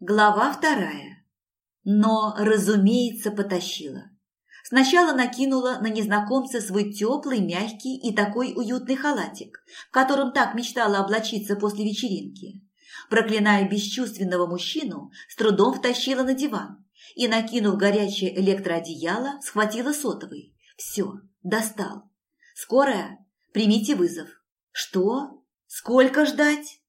Глава вторая. Но, разумеется, потащила. Сначала накинула на незнакомца свой теплый, мягкий и такой уютный халатик, в котором так мечтала облачиться после вечеринки. Проклиная бесчувственного мужчину, с трудом втащила на диван и, накинув горячее электроодеяло, схватила сотовый. Все, достал. «Скорая? Примите вызов». «Что? Сколько ждать?»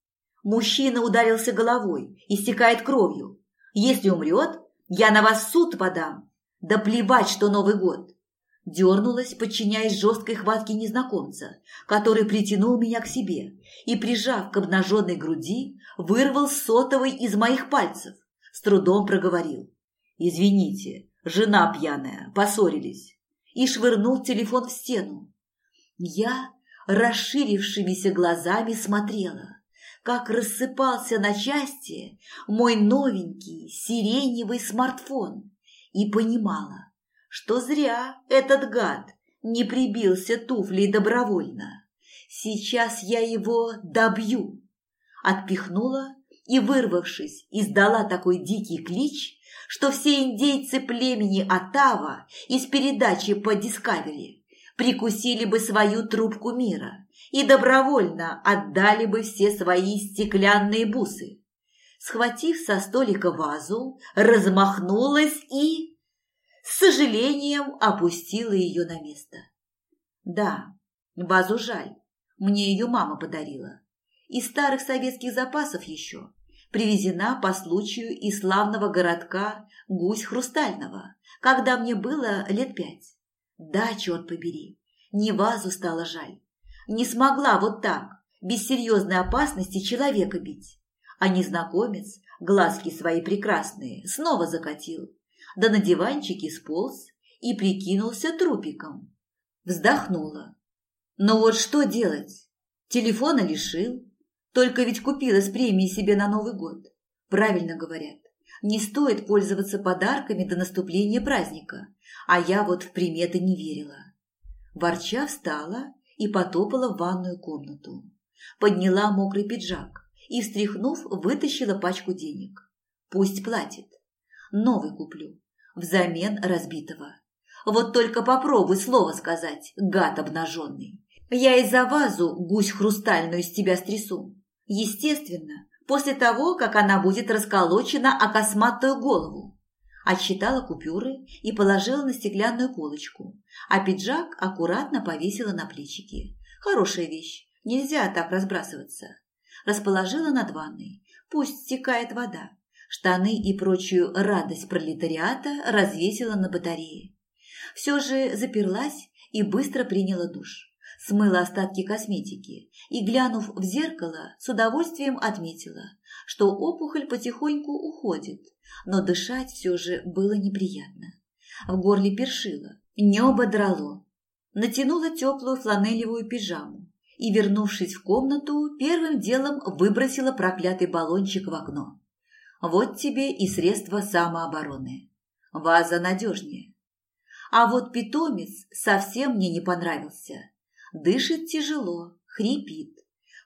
Мужчина ударился головой, истекает кровью. Если умрет, я на вас суд подам. Да плевать, что Новый год. Дернулась, подчиняясь жесткой хватке незнакомца, который притянул меня к себе и, прижав к обнаженной груди, вырвал сотовый из моих пальцев. С трудом проговорил. «Извините, жена пьяная, поссорились». И швырнул телефон в стену. Я расширившимися глазами смотрела как рассыпался на части мой новенький сиреневый смартфон и понимала, что зря этот гад не прибился туфлей добровольно. Сейчас я его добью. Отпихнула и, вырвавшись, издала такой дикий клич, что все индейцы племени Атава из передачи по Дискавери прикусили бы свою трубку мира и добровольно отдали бы все свои стеклянные бусы. Схватив со столика вазу, размахнулась и, с сожалением, опустила ее на место. Да, вазу жаль, мне ее мама подарила. Из старых советских запасов еще. Привезена по случаю из славного городка Гусь Хрустального, когда мне было лет пять. Да, черт побери, не вазу стало жаль, не смогла вот так, без серьезной опасности, человека бить. А незнакомец, глазки свои прекрасные, снова закатил, да на диванчике сполз и прикинулся трупиком. Вздохнула. Но вот что делать? Телефона лишил, только ведь купила с премией себе на Новый год. Правильно говорят, не стоит пользоваться подарками до наступления праздника, а я вот в приметы не верила. Ворча встала и потопала в ванную комнату. Подняла мокрый пиджак и, встряхнув, вытащила пачку денег. Пусть платит. Новый куплю. Взамен разбитого. Вот только попробуй слово сказать, гад обнаженный. Я из-за вазу гусь хрустальную с тебя стрясу. Естественно, после того, как она будет расколочена о косматую голову отсчитала купюры и положила на стеклянную полочку, а пиджак аккуратно повесила на плечики. Хорошая вещь, нельзя так разбрасываться. Расположила над ванной, пусть стекает вода. Штаны и прочую радость пролетариата развесила на батарее. Все же заперлась и быстро приняла душ. Смыла остатки косметики и, глянув в зеркало, с удовольствием отметила, что опухоль потихоньку уходит, но дышать все же было неприятно. В горле першило, небо драло. Натянула теплую фланелевую пижаму и, вернувшись в комнату, первым делом выбросила проклятый баллончик в окно. Вот тебе и средство самообороны. Ваза надежнее. А вот питомец совсем мне не понравился. Дышит тяжело, хрипит.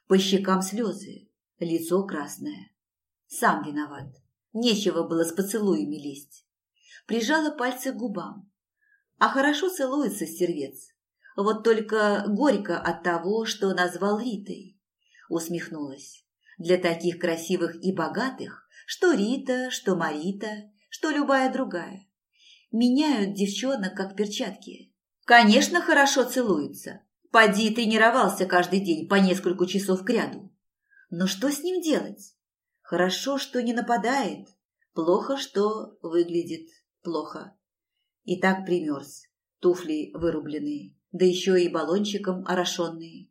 По щекам слезы, лицо красное. Сам виноват. Нечего было с поцелуями лезть. Прижала пальцы к губам. А хорошо целуется стервец. Вот только горько от того, что назвал Ритой. Усмехнулась. Для таких красивых и богатых, что Рита, что Марита, что любая другая. Меняют девчонок, как перчатки. Конечно, хорошо целуется. Поди тренировался каждый день по несколько часов кряду. Но что с ним делать? Хорошо, что не нападает. Плохо, что выглядит плохо. И так примерз. Туфли вырубленные, да еще и баллончиком орошенные.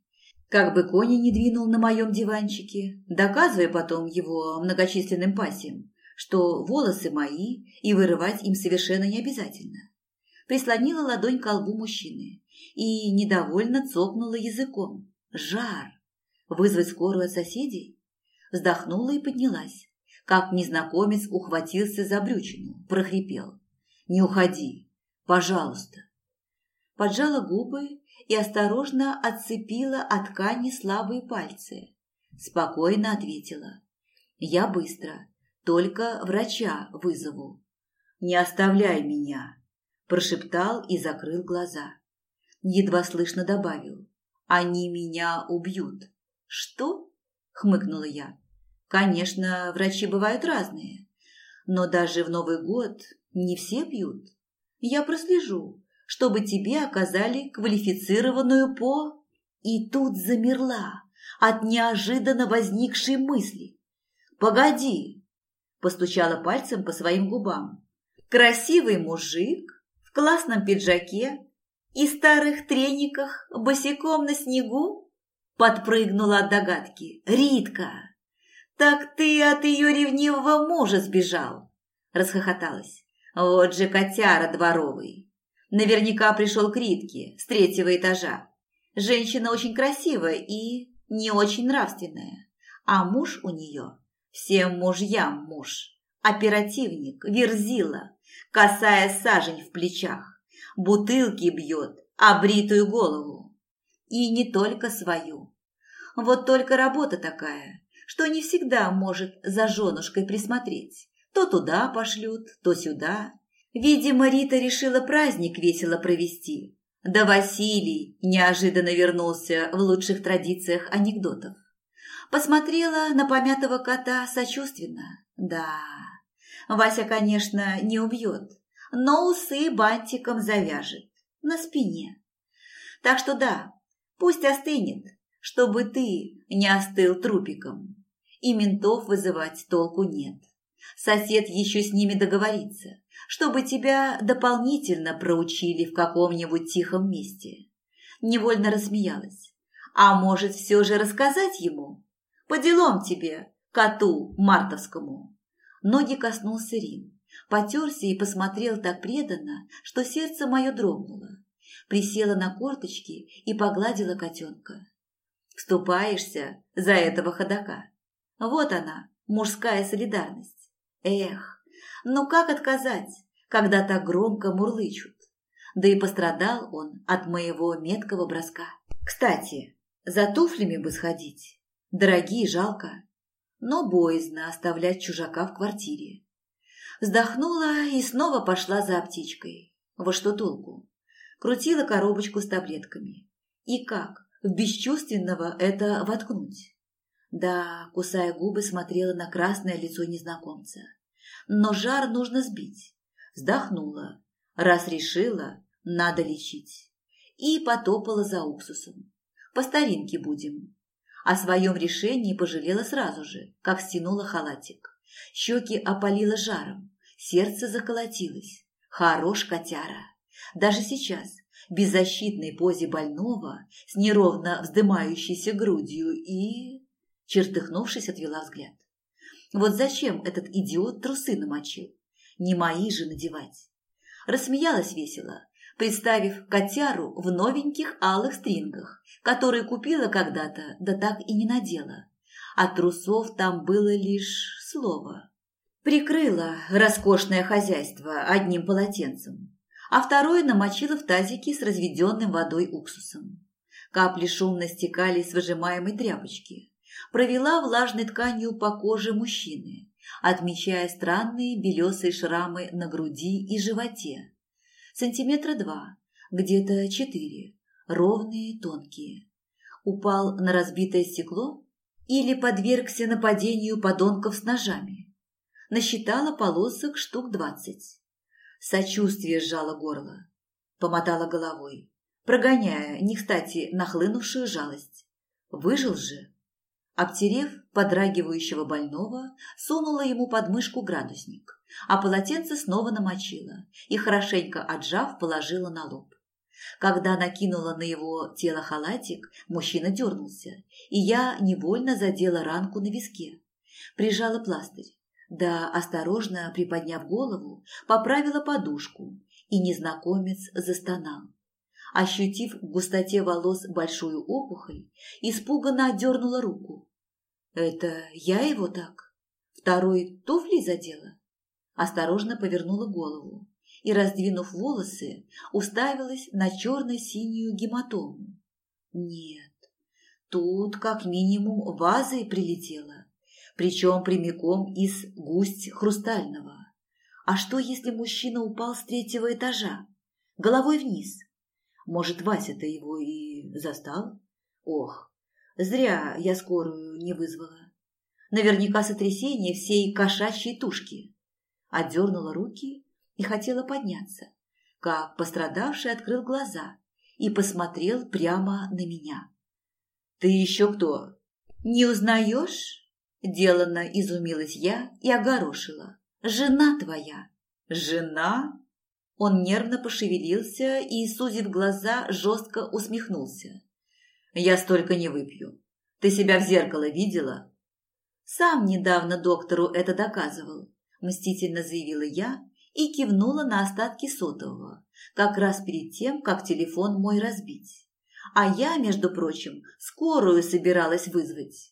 Как бы кони не двинул на моем диванчике, доказывая потом его многочисленным пассиям, что волосы мои и вырывать им совершенно не обязательно. Прислонила ладонь к колбу мужчины и недовольно цокнула языком. Жар! Вызвать скорую от соседей? вздохнула и поднялась. Как незнакомец ухватился за брючину, прохрипел. «Не уходи, пожалуйста». Поджала губы и осторожно отцепила от ткани слабые пальцы. Спокойно ответила. «Я быстро. только врача вызову. Не оставляй меня, прошептал и закрыл глаза. Едва слышно добавил. Они меня убьют. Что? хмыкнула я. Конечно, врачи бывают разные, но даже в Новый год не все пьют. Я прослежу, чтобы тебе оказали квалифицированную по... И тут замерла от неожиданно возникшей мысли. «Погоди!» – постучала пальцем по своим губам. «Красивый мужик в классном пиджаке и старых трениках босиком на снегу?» Подпрыгнула от догадки. «Ритка, так ты от ее ревнивого мужа сбежал!» Расхохоталась. «Вот же котяра дворовый!» Наверняка пришел к Ритке с третьего этажа. Женщина очень красивая и не очень нравственная, а муж у нее всем мужьям муж, оперативник, верзила, касая сажень в плечах, бутылки бьет, а бритую голову. И не только свою. Вот только работа такая, что не всегда может за женушкой присмотреть. То туда пошлют, то сюда. Видимо, Рита решила праздник весело провести. Да Василий неожиданно вернулся в лучших традициях анекдотов. Посмотрела на помятого кота сочувственно. Да, Вася, конечно, не убьет, но усы бантиком завяжет на спине. Так что да, пусть остынет, чтобы ты не остыл трупиком. И ментов вызывать толку нет. Сосед еще с ними договорится, чтобы тебя дополнительно проучили в каком-нибудь тихом месте. Невольно рассмеялась. А может, все же рассказать ему? По делам тебе, коту мартовскому. Ноги коснулся Рин, потерся и посмотрел так преданно, что сердце мое дрогнуло. Присела на корточки и погладила котенка. Вступаешься за этого ходока. Вот она, мужская солидарность. Эх, ну как отказать, когда так громко мурлычут? Да и пострадал он от моего меткого броска. Кстати, за туфлями бы сходить. Дорогие жалко, но боязно оставлять чужака в квартире. Вздохнула и снова пошла за аптечкой. Во что толку? Крутила коробочку с таблетками. И как в бесчувственного это воткнуть? Да, кусая губы, смотрела на красное лицо незнакомца. Но жар нужно сбить. Вздохнула. Раз решила, надо лечить. И потопала за уксусом. По старинке будем. О своем решении пожалела сразу же, как стянула халатик. Щеки опалило жаром, сердце заколотилось. Хорош котяра. Даже сейчас, в беззащитной позе больного, с неровно вздымающейся грудью и... Чертыхнувшись, отвела взгляд. Вот зачем этот идиот трусы намочил? Не мои же надевать. Рассмеялась весело, представив котяру в новеньких алых стрингах, которые купила когда-то, да так и не надела. А трусов там было лишь слово. Прикрыла роскошное хозяйство одним полотенцем, а второе намочила в тазике с разведенным водой уксусом. Капли шумно стекали с выжимаемой тряпочки. Провела влажной тканью по коже мужчины, отмечая странные белесые шрамы на груди и животе. Сантиметра два, где-то четыре, ровные, тонкие. Упал на разбитое стекло или подвергся нападению подонков с ножами. Насчитала полосок штук двадцать. Сочувствие сжало горло. Помотала головой, прогоняя, не кстати, нахлынувшую жалость. Выжил же. Обтерев подрагивающего больного, сунула ему под мышку градусник, а полотенце снова намочила и, хорошенько отжав, положила на лоб. Когда накинула на его тело халатик, мужчина дернулся, и я невольно задела ранку на виске. Прижала пластырь, да, осторожно приподняв голову, поправила подушку, и незнакомец застонал. Ощутив в густоте волос большую опухоль, испуганно отдернула руку. «Это я его так? Второй туфлей задела?» Осторожно повернула голову и, раздвинув волосы, уставилась на черно-синюю гематому. Нет, тут как минимум вазой прилетела. Причем прямиком из густь хрустального. А что, если мужчина упал с третьего этажа, головой вниз? Может, Вася-то его и застал? Ох, зря я скорую не вызвала. Наверняка сотрясение всей кошачьей тушки. Отдернула руки и хотела подняться, как пострадавший открыл глаза и посмотрел прямо на меня. «Ты еще кто?» «Не узнаешь?» Деланно изумилась я и огорошила. «Жена твоя!» «Жена?» Он нервно пошевелился и, сузив глаза, жестко усмехнулся. «Я столько не выпью. Ты себя в зеркало видела?» «Сам недавно доктору это доказывал», – мстительно заявила я и кивнула на остатки сотового, как раз перед тем, как телефон мой разбить. А я, между прочим, скорую собиралась вызвать.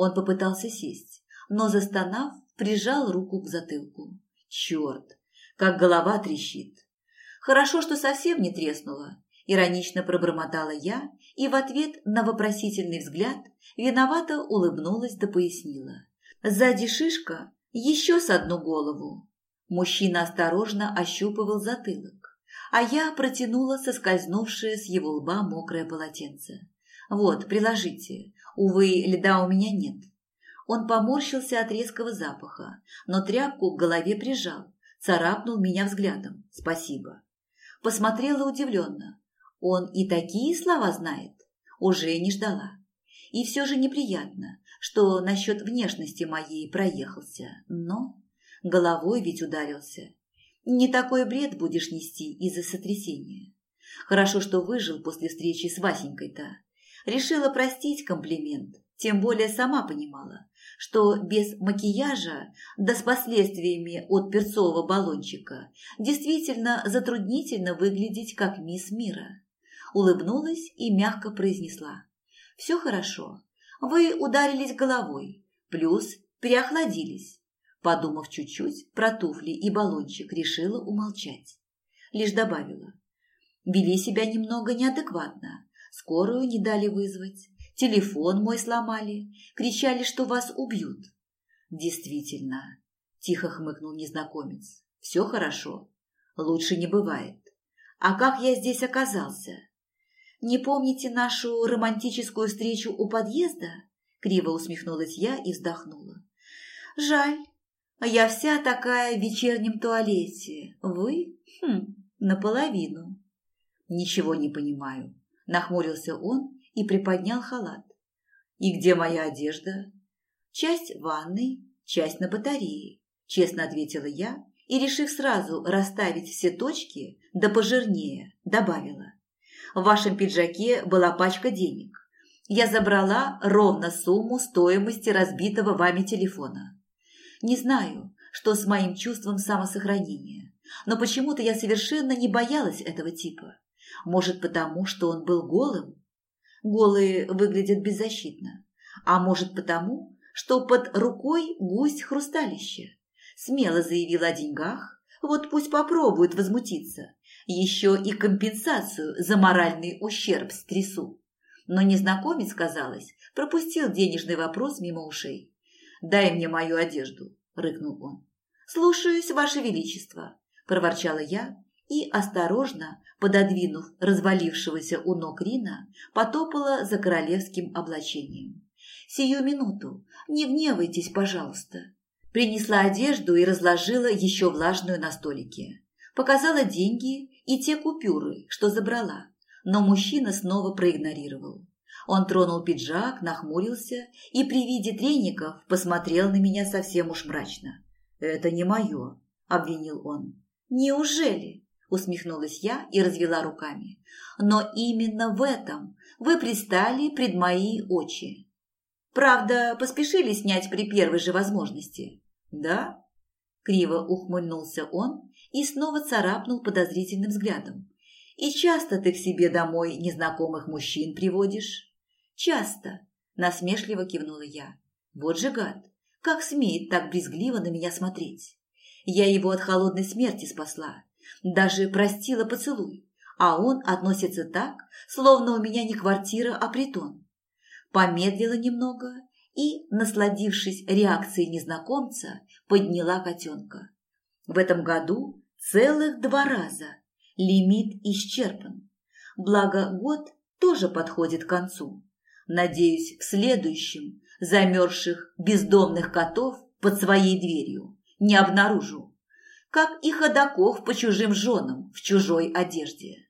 Он попытался сесть, но, застонав, прижал руку к затылку. Черт, как голова трещит. Хорошо, что совсем не треснула. Иронично пробормотала я и в ответ на вопросительный взгляд виновато улыбнулась да пояснила. Сзади шишка еще с одну голову. Мужчина осторожно ощупывал затылок, а я протянула соскользнувшее с его лба мокрое полотенце. «Вот, приложите. Увы, льда у меня нет». Он поморщился от резкого запаха, но тряпку к голове прижал, царапнул меня взглядом. «Спасибо». Посмотрела удивленно. Он и такие слова знает. Уже не ждала. И все же неприятно, что насчет внешности моей проехался. Но головой ведь ударился. Не такой бред будешь нести из-за сотрясения. Хорошо, что выжил после встречи с Васенькой-то. Решила простить комплимент, тем более сама понимала, что без макияжа, да с последствиями от перцового баллончика, действительно затруднительно выглядеть как мисс мира. Улыбнулась и мягко произнесла. «Все хорошо. Вы ударились головой, плюс переохладились». Подумав чуть-чуть про туфли и баллончик, решила умолчать. Лишь добавила. Вели себя немного неадекватно, Скорую не дали вызвать, телефон мой сломали, кричали, что вас убьют. Действительно, тихо хмыкнул незнакомец. Все хорошо, лучше не бывает. А как я здесь оказался? Не помните нашу романтическую встречу у подъезда? Криво усмехнулась я и вздохнула. Жаль, я вся такая в вечернем туалете. Вы? Хм, наполовину. Ничего не понимаю. Нахмурился он и приподнял халат. «И где моя одежда?» «Часть в ванной, часть на батарее», – честно ответила я и, решив сразу расставить все точки, да пожирнее, добавила. «В вашем пиджаке была пачка денег. Я забрала ровно сумму стоимости разбитого вами телефона. Не знаю, что с моим чувством самосохранения, но почему-то я совершенно не боялась этого типа. Может, потому, что он был голым? Голые выглядят беззащитно. А может, потому, что под рукой гусь хрусталище? Смело заявил о деньгах. Вот пусть попробует возмутиться. Еще и компенсацию за моральный ущерб стрясу. Но незнакомец, казалось, пропустил денежный вопрос мимо ушей. «Дай мне мою одежду», – рыкнул он. «Слушаюсь, Ваше Величество», – проворчала я и, осторожно пододвинув развалившегося у ног Рина, потопала за королевским облачением. «Сию минуту, не гневайтесь, пожалуйста». Принесла одежду и разложила еще влажную на столике. Показала деньги и те купюры, что забрала, но мужчина снова проигнорировал. Он тронул пиджак, нахмурился и при виде треников посмотрел на меня совсем уж мрачно. «Это не мое», – обвинил он. «Неужели?» Усмехнулась я и развела руками. Но именно в этом вы пристали пред мои очи. Правда, поспешили снять при первой же возможности. Да? Криво ухмыльнулся он и снова царапнул подозрительным взглядом. И часто ты к себе домой незнакомых мужчин приводишь? Часто, насмешливо кивнула я. Вот же гад, как смеет так брезгливо на меня смотреть. Я его от холодной смерти спасла даже простила поцелуй, а он относится так, словно у меня не квартира, а притон. Помедлила немного и, насладившись реакцией незнакомца, подняла котенка. В этом году целых два раза лимит исчерпан. Благо, год тоже подходит к концу. Надеюсь, в следующем замерзших бездомных котов под своей дверью не обнаружу, как и ходаков по чужим женам в чужой одежде.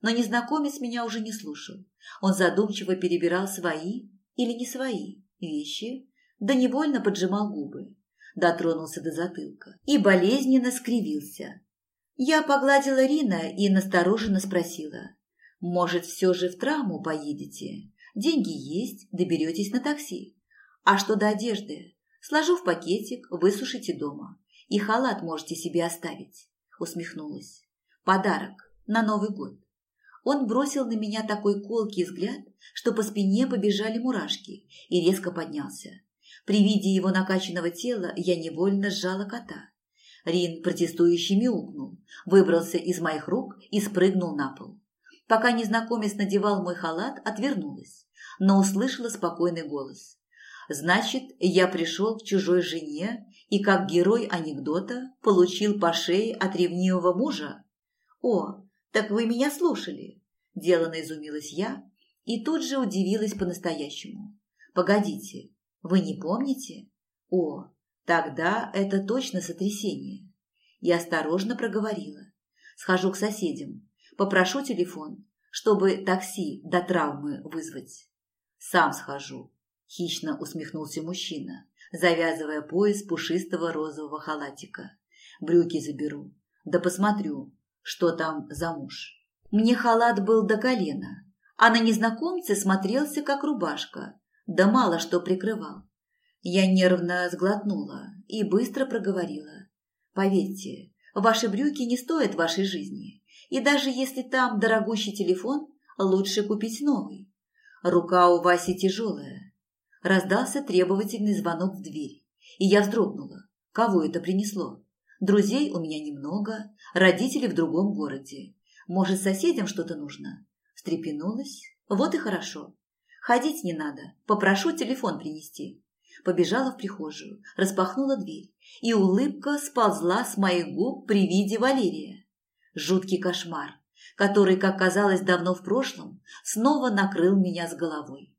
Но незнакомец меня уже не слушал. Он задумчиво перебирал свои или не свои вещи, да невольно поджимал губы, дотронулся до затылка и болезненно скривился. Я погладила Рина и настороженно спросила, «Может, все же в травму поедете? Деньги есть, доберетесь на такси. А что до одежды? Сложу в пакетик, высушите дома. И халат можете себе оставить», – усмехнулась. «Подарок на Новый год». Он бросил на меня такой колкий взгляд, что по спине побежали мурашки, и резко поднялся. При виде его накачанного тела я невольно сжала кота. Рин протестующий мяукнул, выбрался из моих рук и спрыгнул на пол. Пока незнакомец надевал мой халат, отвернулась, но услышала спокойный голос. «Значит, я пришел к чужой жене и, как герой анекдота, получил по шее от ревнивого мужа? О, так вы меня слушали!» Делано изумилась я и тут же удивилась по-настоящему. «Погодите, вы не помните? О, тогда это точно сотрясение!» Я осторожно проговорила. «Схожу к соседям, попрошу телефон, чтобы такси до травмы вызвать». «Сам схожу», – хищно усмехнулся мужчина, завязывая пояс пушистого розового халатика. «Брюки заберу, да посмотрю, что там за муж. Мне халат был до колена, а на незнакомце смотрелся как рубашка, да мало что прикрывал. Я нервно сглотнула и быстро проговорила. «Поверьте, ваши брюки не стоят вашей жизни, и даже если там дорогущий телефон, лучше купить новый. Рука у Васи тяжелая». Раздался требовательный звонок в дверь, и я вздрогнула. Кого это принесло? Друзей у меня немного, родители в другом городе. Может, соседям что-то нужно? Встрепенулась. Вот и хорошо. Ходить не надо. Попрошу телефон принести. Побежала в прихожую, распахнула дверь, и улыбка сползла с моих губ при виде Валерия. Жуткий кошмар, который, как казалось давно в прошлом, снова накрыл меня с головой.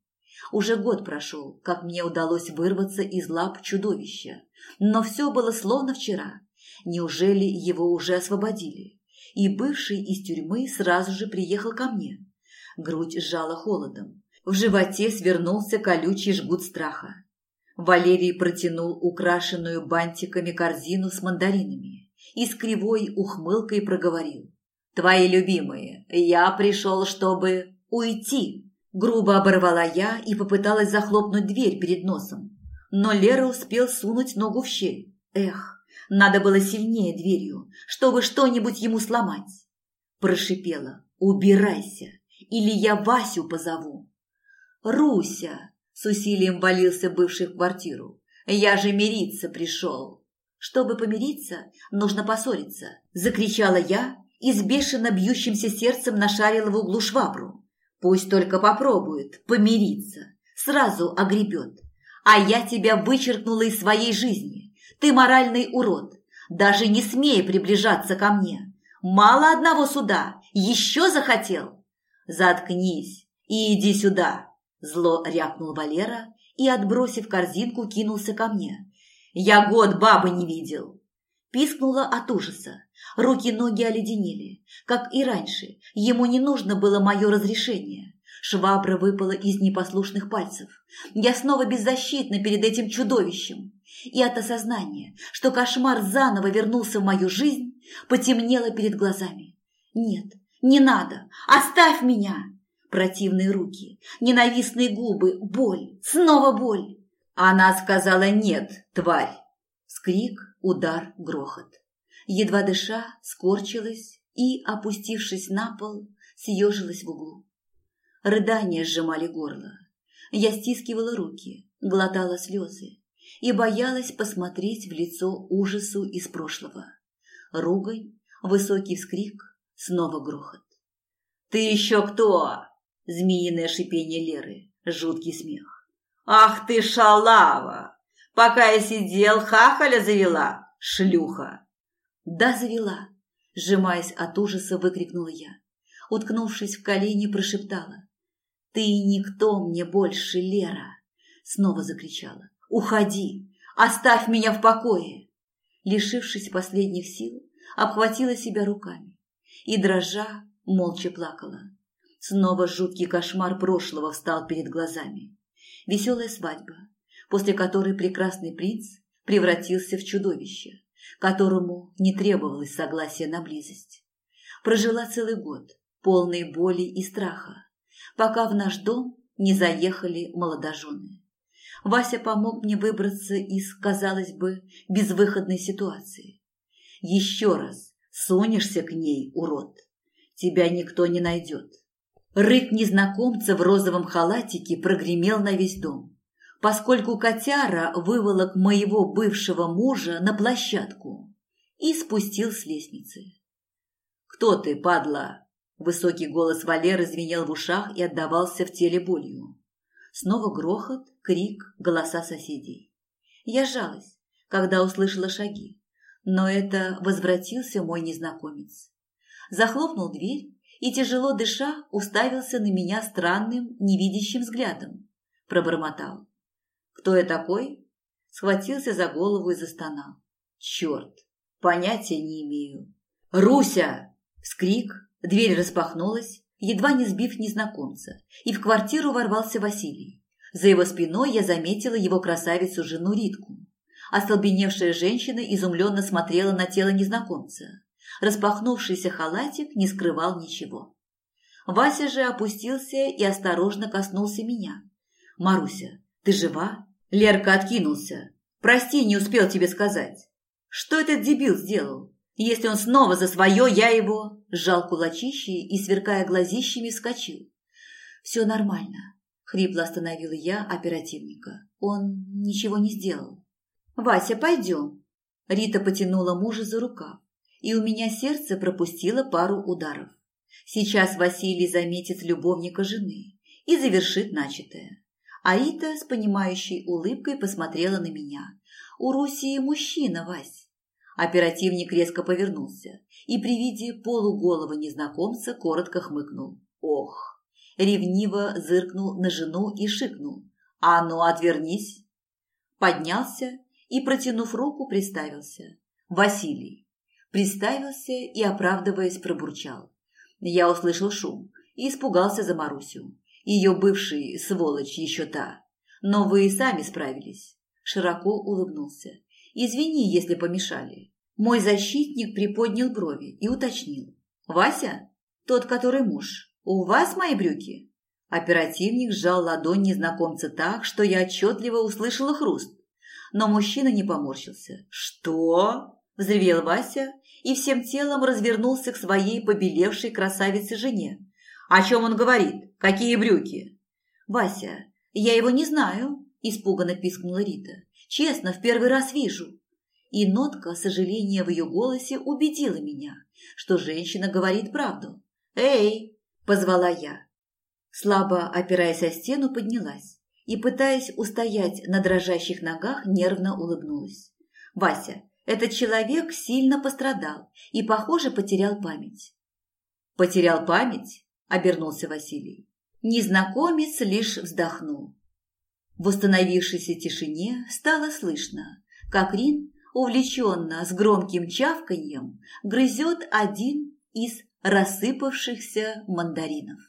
Уже год прошел, как мне удалось вырваться из лап чудовища, но все было словно вчера. Неужели его уже освободили? И бывший из тюрьмы сразу же приехал ко мне. Грудь сжала холодом. В животе свернулся колючий жгут страха. Валерий протянул украшенную бантиками корзину с мандаринами и с кривой ухмылкой проговорил. «Твои любимые, я пришел, чтобы уйти!» Грубо оборвала я и попыталась захлопнуть дверь перед носом. Но Лера успел сунуть ногу в щель. Эх, надо было сильнее дверью, чтобы что-нибудь ему сломать. Прошипела. «Убирайся, или я Васю позову». «Руся!» – с усилием валился бывший в квартиру. «Я же мириться пришел». «Чтобы помириться, нужно поссориться», – закричала я и с бешено бьющимся сердцем нашарила в углу швабру. «Пусть только попробует помириться, сразу огребет. А я тебя вычеркнула из своей жизни. Ты моральный урод. Даже не смей приближаться ко мне. Мало одного суда. Еще захотел? Заткнись и иди сюда. Зло рявкнул Валера и, отбросив корзинку, кинулся ко мне. Я год бабы не видел. Пискнула от ужаса. Руки-ноги оледенели. Как и раньше, ему не нужно было мое разрешение. Швабра выпала из непослушных пальцев. Я снова беззащитна перед этим чудовищем и от осознания, что кошмар заново вернулся в мою жизнь, потемнело перед глазами. «Нет, не надо! Оставь меня!» Противные руки, ненавистные губы, боль, снова боль. Она сказала «нет, тварь!» Скрик, удар, грохот. Едва дыша, скорчилась и, опустившись на пол, съежилась в углу. Рыдания сжимали горло. Я стискивала руки, глотала слезы и боялась посмотреть в лицо ужасу из прошлого. Ругань, высокий вскрик, снова грохот. «Ты еще кто?» Змеиное шипение Леры, жуткий смех. «Ах ты шалава! Пока я сидел, хахаля завела, шлюха!» «Да, завела!» – сжимаясь от ужаса, выкрикнула я. Уткнувшись в колени, прошептала. «Ты никто мне больше, Лера!» Снова закричала. «Уходи! Оставь меня в покое!» Лишившись последних сил, обхватила себя руками и, дрожа, молча плакала. Снова жуткий кошмар прошлого встал перед глазами. Веселая свадьба, после которой прекрасный принц превратился в чудовище, которому не требовалось согласия на близость. Прожила целый год, полный боли и страха, пока в наш дом не заехали молодожены. Вася помог мне выбраться из, казалось бы, безвыходной ситуации. Еще раз сунешься к ней, урод, тебя никто не найдет. Рык незнакомца в розовом халатике прогремел на весь дом, поскольку котяра выволок моего бывшего мужа на площадку и спустил с лестницы. «Кто ты, падла?» Высокий голос Валеры звенел в ушах и отдавался в теле болью. Снова грохот, крик, голоса соседей. Я жалась, когда услышала шаги, но это возвратился мой незнакомец. Захлопнул дверь и, тяжело дыша, уставился на меня странным, невидящим взглядом. Пробормотал. «Кто я такой?» Схватился за голову и застонал. «Черт! Понятия не имею!» «Руся!» Вскрик, дверь распахнулась, едва не сбив незнакомца, и в квартиру ворвался Василий. За его спиной я заметила его красавицу-жену Ритку. Остолбеневшая женщина изумленно смотрела на тело незнакомца. Распахнувшийся халатик не скрывал ничего. Вася же опустился и осторожно коснулся меня. «Маруся, ты жива?» Лерка откинулся. «Прости, не успел тебе сказать. Что этот дебил сделал? Если он снова за свое, я его...» Сжал кулачище и, сверкая глазищами, вскочил. «Все нормально», — хрипло остановила я оперативника. «Он ничего не сделал». «Вася, пойдем». Рита потянула мужа за рукав и у меня сердце пропустило пару ударов. Сейчас Василий заметит любовника жены и завершит начатое. Аита с понимающей улыбкой посмотрела на меня. «У Руси мужчина, Вась!» Оперативник резко повернулся и при виде полуголого незнакомца коротко хмыкнул. «Ох!» Ревниво зыркнул на жену и шикнул. «А ну, отвернись!» Поднялся и, протянув руку, приставился. «Василий, Приставился и, оправдываясь, пробурчал. Я услышал шум и испугался за Марусю. Ее бывший, сволочь, еще та. Но вы и сами справились. Широко улыбнулся. Извини, если помешали. Мой защитник приподнял брови и уточнил. «Вася? Тот, который муж. У вас мои брюки?» Оперативник сжал ладонь незнакомца так, что я отчетливо услышала хруст. Но мужчина не поморщился. «Что?» – взревел Вася и всем телом развернулся к своей побелевшей красавице-жене. «О чем он говорит? Какие брюки?» «Вася, я его не знаю», – испуганно пискнула Рита. «Честно, в первый раз вижу». И нотка сожаления в ее голосе убедила меня, что женщина говорит правду. «Эй!» – позвала я. Слабо опираясь о стену, поднялась и, пытаясь устоять на дрожащих ногах, нервно улыбнулась. «Вася, этот человек сильно пострадал и, похоже, потерял память. «Потерял память?» – обернулся Василий. Незнакомец лишь вздохнул. В установившейся тишине стало слышно, как Рин, увлеченно с громким чавканьем, грызет один из рассыпавшихся мандаринов.